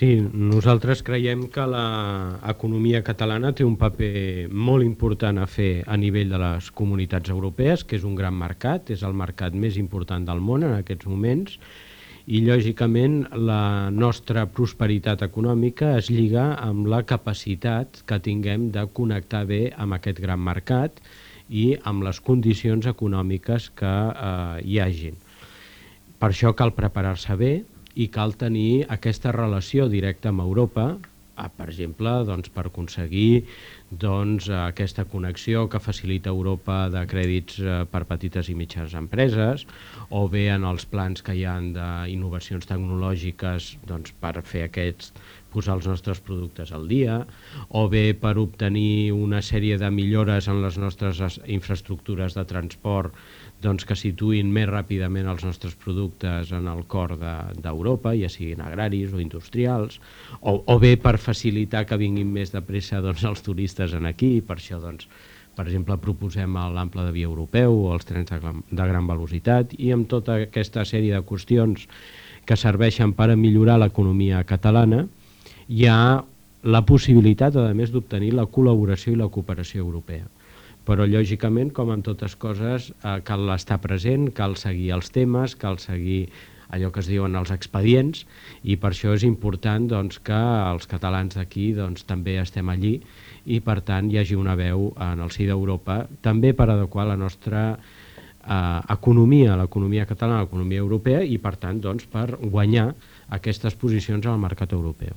Sí, nosaltres creiem que l'economia catalana té un paper molt important a fer a nivell de les comunitats europees, que és un gran mercat, és el mercat més important del món en aquests moments, i lògicament la nostra prosperitat econòmica es lliga amb la capacitat que tinguem de connectar bé amb aquest gran mercat i amb les condicions econòmiques que eh, hi hagin. Per això cal preparar-se bé, i cal tenir aquesta relació directa amb Europa, per exemple, doncs, per aconseguir doncs, aquesta connexió que facilita Europa de crèdits eh, per petites i mitjanes empreses, o bé en els plans que hi ha d'innovacions tecnològiques doncs, per fer aquests posar els nostres productes al dia, o bé per obtenir una sèrie de millores en les nostres infraestructures de transport doncs, que situïn més ràpidament els nostres productes en el cor d'Europa, de, ja siguin agraris o industrials, o, o bé per facilitar que vinguin més de pressa doncs, els turistes en aquí, per això doncs, per exemple, proposem l'ample de via europeu o els trens de, gran velocitat i amb tota aquesta sèrie de qüestions que serveixen per a millorar l'economia catalana, hi ha la possibilitat, a més, d'obtenir la col·laboració i la cooperació europea. Però lògicament, com en totes coses, eh, cal estar present, cal seguir els temes, cal seguir allò que es diuen els expedients i per això és important doncs, que els catalans d'aquí doncs, també estem allí i per tant hi hagi una veu en el si d'Europa també per adequar la nostra eh, economia, l'economia catalana, l'economia europea i per tant doncs, per guanyar aquestes posicions al mercat europeu.